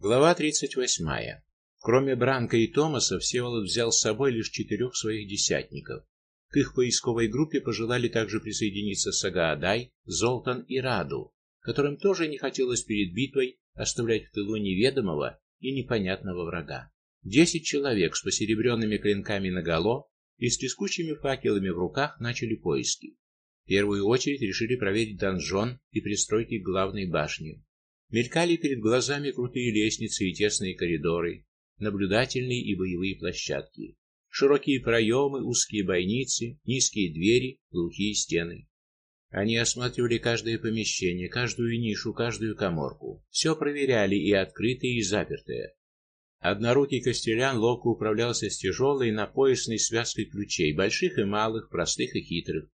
Глава 38. Кроме Бранка и Томаса, Всеволод взял с собой лишь четырех своих десятников. К их поисковой группе пожелали также присоединиться Сагаадай, Золтан и Раду, которым тоже не хотелось перед битвой оставлять в тылу неведомого и непонятного врага. Десять человек с посеребренными клинками наголо и с трескучими факелами в руках начали поиски. В первую очередь решили проверить донжон и пристройки к главной башне. Мелькали перед глазами крутые лестницы и тесные коридоры, наблюдательные и боевые площадки, широкие проемы, узкие бойницы, низкие двери, глухие стены. Они осматривали каждое помещение, каждую нишу, каждую каморку. Все проверяли и открытое, и запертое. Однорукий Костелян ловко управлялся с тяжелой напоясной связкой ключей, больших и малых, простых и хитрых.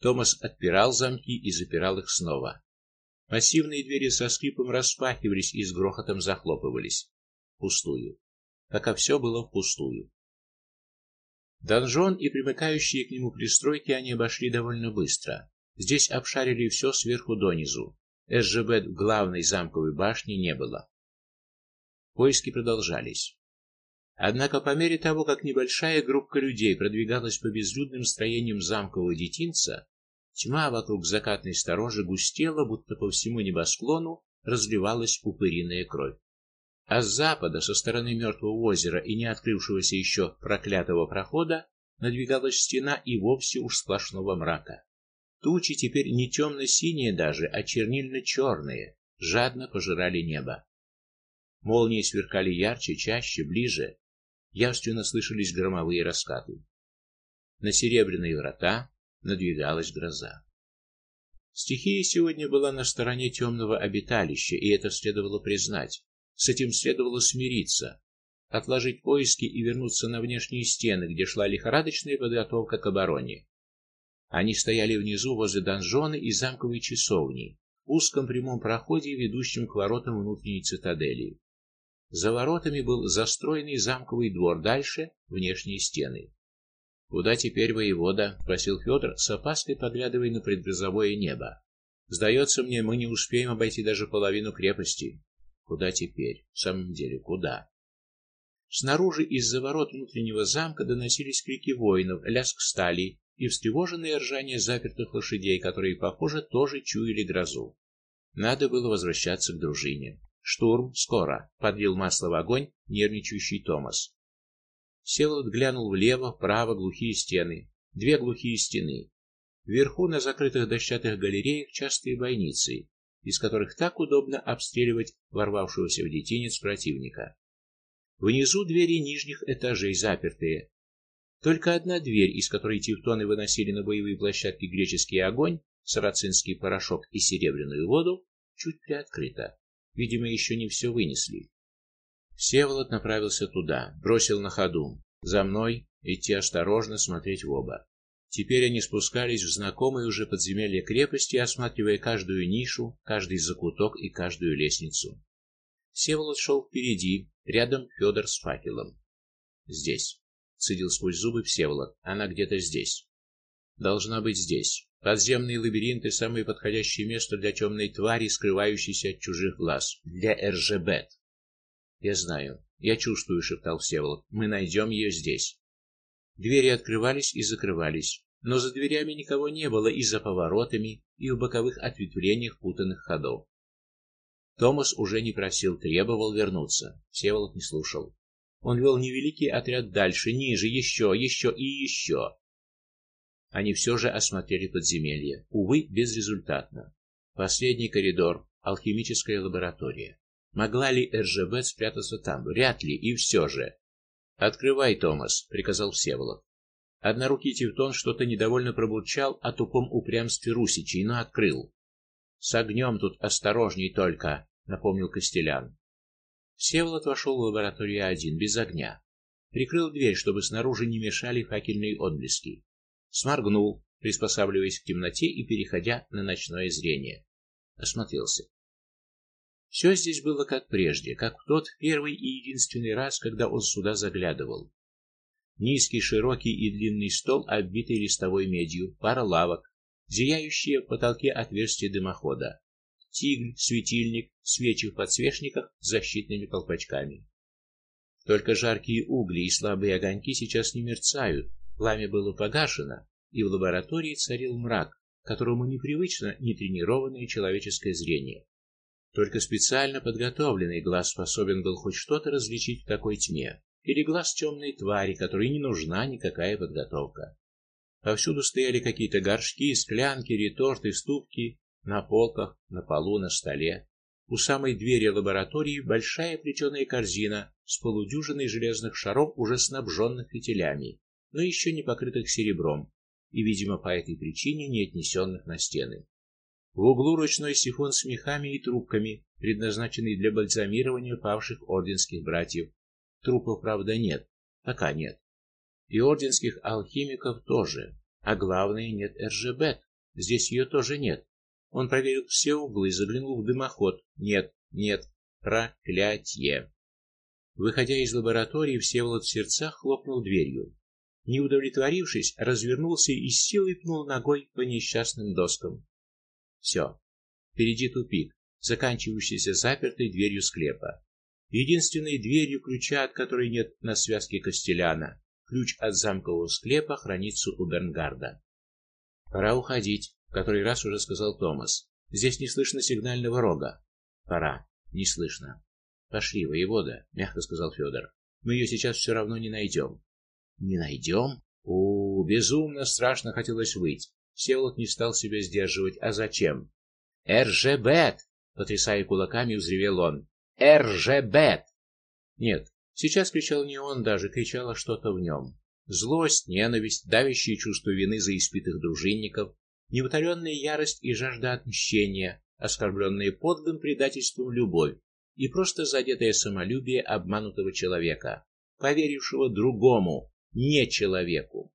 Томас отпирал замки и запирал их снова. Массивные двери со скрипом распахивались и с грохотом захлопывались. Пустую. Пока все было впустую. Донжон и примыкающие к нему пристройки они обошли довольно быстро. Здесь обшарили все сверху донизу. СЖБ главной замковой башни не было. Поиски продолжались. Однако по мере того, как небольшая группа людей продвигалась по безлюдным строениям замкового детинца, Тьма вокруг закатной сторожи густела, будто по всему небосклону разливалась упыриная кровь. А с запада, со стороны мертвого озера и не открывшегося еще проклятого прохода, надвигалась стена и вовсе уж сплошного мрака. Тучи теперь не темно-синие даже, а чернильно-черные, жадно пожирали небо. Молнии сверкали ярче, чаще, ближе. Явственно слышались громовые раскаты. На серебряные врата надвигалась гроза. Стихия сегодня была на стороне темного обиталища, и это следовало признать. С этим следовало смириться, отложить поиски и вернуться на внешние стены, где шла лихорадочная подготовка к обороне. Они стояли внизу возле донжона и замковой часовни, в узком прямом проходе, ведущем к воротам внутренней цитадели. За воротами был застроенный замковый двор, дальше внешние стены. Куда теперь воевода? спросил Федор, с опаской поглядывая на предгрозовое небо. Сдается мне, мы не успеем обойти даже половину крепости. Куда теперь? В самом деле, куда? Снаружи из-за ворот внутреннего замка доносились крики воинов, лязг стали и встревоженное ржание запертых лошадей, которые, похоже, тоже чуяли грозу. Надо было возвращаться к дружине. Штурм скоро, подлил масло в огонь нервничающий Томас. Всеволод глянул влево, вправо, глухие стены, две глухие стены. Вверху на закрытых дощатых галереях частые бойницы, из которых так удобно обстреливать ворвавшегося в детинец противника. Внизу двери нижних этажей запертые. Только одна дверь, из которой тевтоны выносили на боевые площадки греческий огонь, сарацинский порошок и серебряную воду, чуть приоткрыта. Видимо, еще не все вынесли. Всеволод направился туда, бросил на ходу: "За мной, идти осторожно, смотреть в оба". Теперь они спускались в знакомые уже подземелья крепости, осматривая каждую нишу, каждый закуток и каждую лестницу. Всеволод шел впереди, рядом Федор с факелом. "Здесь", цедил сквозь зубы Всеволод. "Она где-то здесь. Должна быть здесь. Подземные лабиринты самое подходящее место для темной твари, скрывающейся от чужих глаз, для РЖБ. Я знаю, я чувствую, шептал Всеволод. Мы найдем ее здесь. Двери открывались и закрывались, но за дверями никого не было и за поворотами, и в боковых ответвлениях путанных ходов. Томас уже не просил, требовал вернуться. Всеволод не слушал. Он вел невеликий отряд дальше, ниже, еще, еще и еще. Они все же осмотрели подземелье, увы, безрезультатно. Последний коридор, алхимическая лаборатория. Могла ли РЖБ спрятаться там? Вряд ли, и все же. Открывай, Томас, приказал Всеволод. Однорукий Тевтон что-то недовольно пробурчал о тупом упрямстве русичей, но открыл. С огнем тут осторожней только, напомнил Костелян. Всеволод вошел в лабораторию один, без огня. Прикрыл дверь, чтобы снаружи не мешали факельные отблески. Сморгнул, приспосабливаясь к темноте и переходя на ночное зрение. Осмотрелся. Все здесь было как прежде, как в тот первый и единственный раз, когда он сюда заглядывал. Низкий, широкий и длинный стол, оббитый листовой медью, пара лавок, зияющие в потолке отверстия дымохода. тигль, светильник, свечи в подсвечниках с защитными колпачками. Только жаркие угли и слабые огоньки сейчас не мерцают. Пламя было погашено, и в лаборатории царил мрак, которому непривычно нетренированное человеческое зрение. Только специально подготовленный глаз способен был хоть что-то различить в такой тьме, или глаз темной твари, которой не нужна никакая подготовка. Повсюду стояли какие-то горшки, склянки, реторты, ступки, на полках, на полу, на столе. У самой двери лаборатории большая плетеная корзина с полудюжиной железных шаров, уже снабженных фитилями, но еще не покрытых серебром, и, видимо, по этой причине не отнесенных на стены. В углу ручной сифон с мехами и трубками, предназначенный для бальзамирования павших орденских братьев. Трупов, правда, нет, пока нет. И орденских алхимиков тоже, а главное нет РЖБ. Здесь ее тоже нет. Он проверил все углы, заглянул в дымоход. Нет, нет, проклятие. Выходя из лаборатории, Всеволод в сердцах хлопнул дверью. Не удовлетворившись, развернулся и с силой пнул ногой по несчастным доскам. Все. Впереди тупик, заканчивающийся запертой дверью склепа. Единственной дверью, ключа от которой нет на связке Костеляна. Ключ от замкового склепа хранится у Бернгарда. Пора уходить, который раз уже сказал Томас. Здесь не слышно сигнального рога. Пора. Не слышно. Пошли, воевода, мягко сказал Федор. Мы ее сейчас все равно не найдем». Не найдем? У, безумно страшно хотелось выйти. Всеволод не стал себя сдерживать. А зачем? «РЖБет!» — потрясая кулаками, взревел он. «РЖБет!» Нет, сейчас кричал не он даже, кричало что-то в нем. Злость, ненависть, давящее чувство вины за испитых дружинников, неутоленная ярость и жажда отмщения, оскорбленные подлым предательством любовь и просто задетое самолюбие обманутого человека, поверившего другому, не человеку.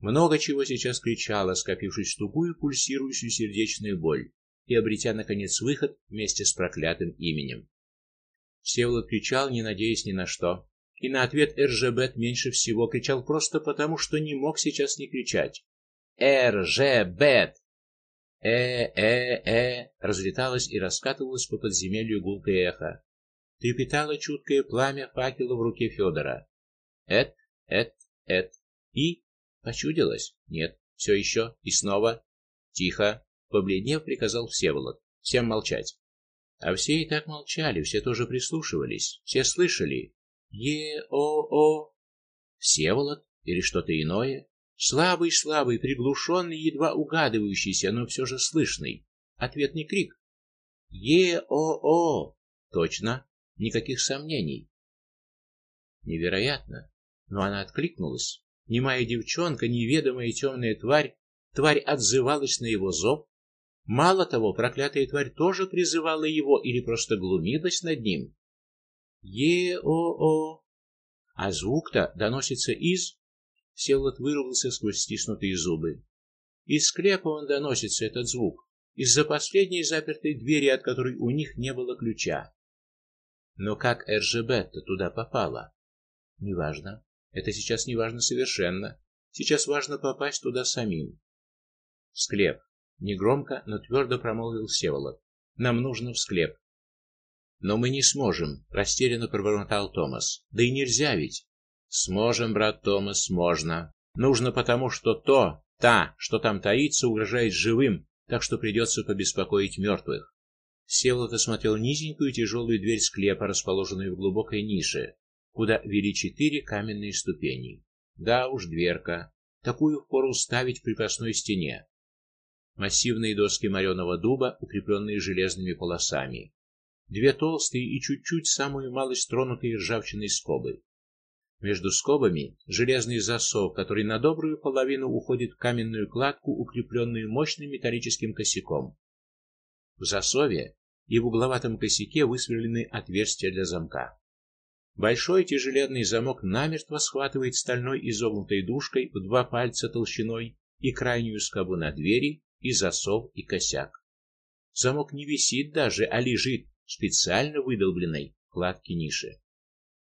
Много чего сейчас кричало, скопившись в тугую пульсирующую сердечную боль и обретя наконец выход вместе с проклятым именем. Всеволод кричал, не надеясь ни на что, и на ответ Эржебет меньше всего кричал просто потому, что не мог сейчас не кричать. Эржебет! Э-э-э разлеталось и раскатывалось по подземелью гулкое эхо. Трепетало чуткое пламя факела в руке Федора. Эт, эт, эт. И Почудилось? Нет. Все еще и снова. Тихо, побледнев, приказал Всеволод. Всем молчать. А все и так молчали, все тоже прислушивались, все слышали. Е-о-о. Всеволод или что-то иное? Слабый, слабый, приглушенный, едва угадывающийся, но все же слышный. Ответный крик. Е-о-о. Точно, никаких сомнений. Невероятно, но она откликнулась. Немая девчонка, неведомая темная тварь, тварь отзывалась на его зов. Мало того, проклятая тварь тоже призывала его или просто глумилась над ним. Е-о-о. А звук-то доносится из Всеволод вырвался сквозь стиснутые зубы. Из склепа он доносится этот звук, из-за последней запертой двери, от которой у них не было ключа. Но как РЖБ-то туда попала? Неважно. Это сейчас не важно совершенно. Сейчас важно попасть туда самим. В склеп. Негромко, но твердо промолвил Всеволод. Нам нужно в склеп. Но мы не сможем, растерянно пробормотал Томас. Да и нельзя ведь. Сможем, брат Томас, можно. Нужно потому, что то, та, что там таится, угрожает живым, так что придется побеспокоить мертвых. Всеволод осмотрел низенькую тяжелую дверь склепа, расположенную в глубокой нише, куда вели четыре каменные ступени. Да уж, дверка. Такую впору ставить в крепостной стене. Массивные доски мореного дуба, укрепленные железными полосами. Две толстые и чуть-чуть самую малость тронутые ржавчиной скобы. Между скобами железный засов, который на добрую половину уходит в каменную кладку, укрепленную мощным металлическим косяком. В засове и в угловатом косяке высверлены отверстия для замка. Большой тяжеленный замок намертво схватывает стальной изогнутой дужкой в два пальца толщиной и крайнюю скобу на двери, и засов, и косяк. Замок не висит даже, а лежит в специально выдолбленной кладке ниши.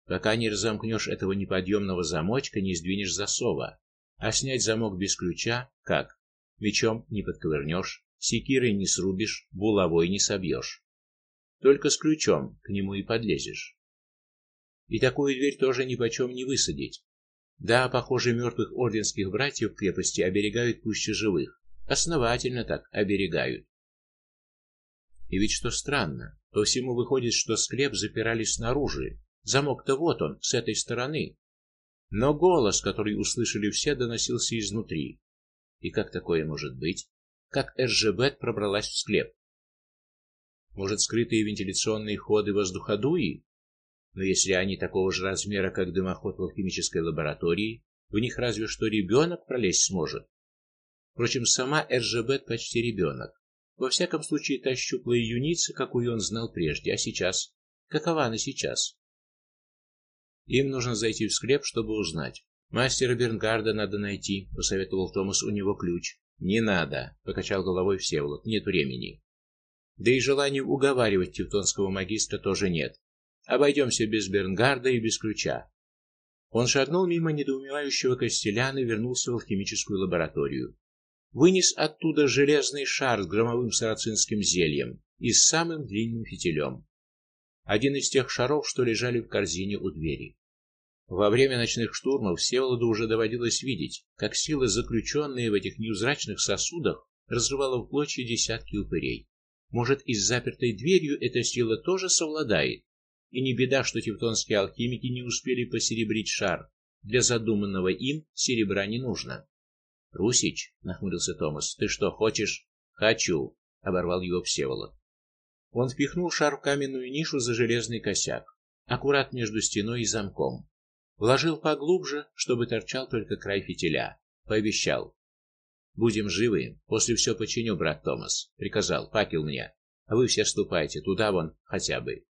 Пока не разомкнешь этого неподъемного замочка, не сдвинешь засова. А снять замок без ключа как? Мечом не подковырнешь, Секирой не срубишь, булавой не собьешь. Только с ключом к нему и подлезешь. И такую дверь тоже ни почем не высадить. Да, похоже, мертвых орденских братьев крепости оберегают пуще живых. Основательно так оберегают. И ведь что странно, по всему выходит, что склеп запирали снаружи. Замок-то вот он, с этой стороны. Но голос, который услышали все, доносился изнутри. И как такое может быть? Как Эжебет пробралась в склеп? Может, скрытые вентиляционные ходы воздуходуи? Но если они такого же размера, как дымоход в алхимической лаборатории, в них разве что ребенок пролезть сможет. Впрочем, сама Эржебет почти ребенок. Во всяком случае, та щуплая юница, какую он знал прежде, а сейчас, какова она сейчас? Им нужно зайти в склеп, чтобы узнать. Мастера Бернгарда надо найти, посоветовал Томас, у него ключ. Не надо, покачал головой Всеволод. Нет времени. Да и желания уговаривать тевтонского магистра тоже нет. Обойдемся без Бернгарда и без ключа. Он шагнул мимо недоумевающего Костеляна и вернулся в алхимическую лабораторию. Вынес оттуда железный шар с громовым сарацинским зельем и с самым длинным фитилем. Один из тех шаров, что лежали в корзине у двери. Во время ночных штурмов Всеволоду уже доводилось видеть, как сила, заключенная в этих невзрачных сосудах, разрывала в клочья десятки упырей. Может, и с запертой дверью эта сила тоже совладает? И не беда, что тевтонские алхимики не успели посеребрить шар. Для задуманного им серебра не нужно. Русич, нахмурился Томас. Ты что, хочешь? Хочу, оборвал его Всеволод. Он впихнул шар в каменную нишу за железный косяк, аккурат между стеной и замком. Вложил поглубже, чтобы торчал только край фитиля. Пообещал: "Будем живы, после все починю, брат Томас", приказал: "Факел мне, а вы все ступайте туда вон хотя бы".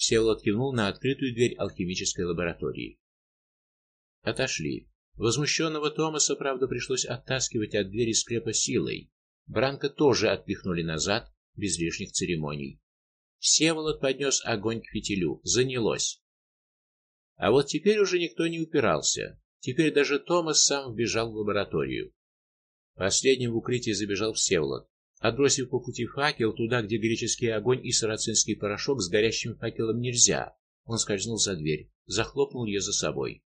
Всеволод кивнул на открытую дверь алхимической лаборатории. Отошли. Возмущенного Томаса, правда, пришлось оттаскивать от двери склепа силой. Бранка тоже отпихнули назад, без лишних церемоний. Всеволод поднес огонь к фитилю. Занялось. А вот теперь уже никто не упирался. Теперь даже Томас сам вбежал в лабораторию. Последним в укрытие забежал Всеволод. Отбросив по пути факел туда, где греческий огонь и сарацинский порошок с горящим факелом нельзя, он скользнул за дверь, захлопнул ее за собой.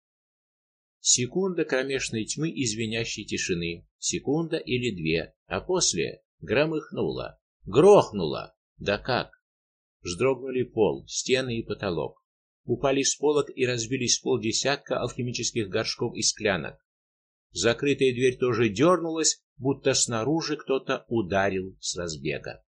Секунда кромешной тьмы и звенящей тишины, секунда или две, а после громыхнуло, грохнуло. Да как? Вздрогнули пол, стены и потолок. Упали с полок и разбились пол десятка алхимических горшков и склянок. Закрытая дверь тоже дернулась, будто снаружи кто-то ударил с разбега.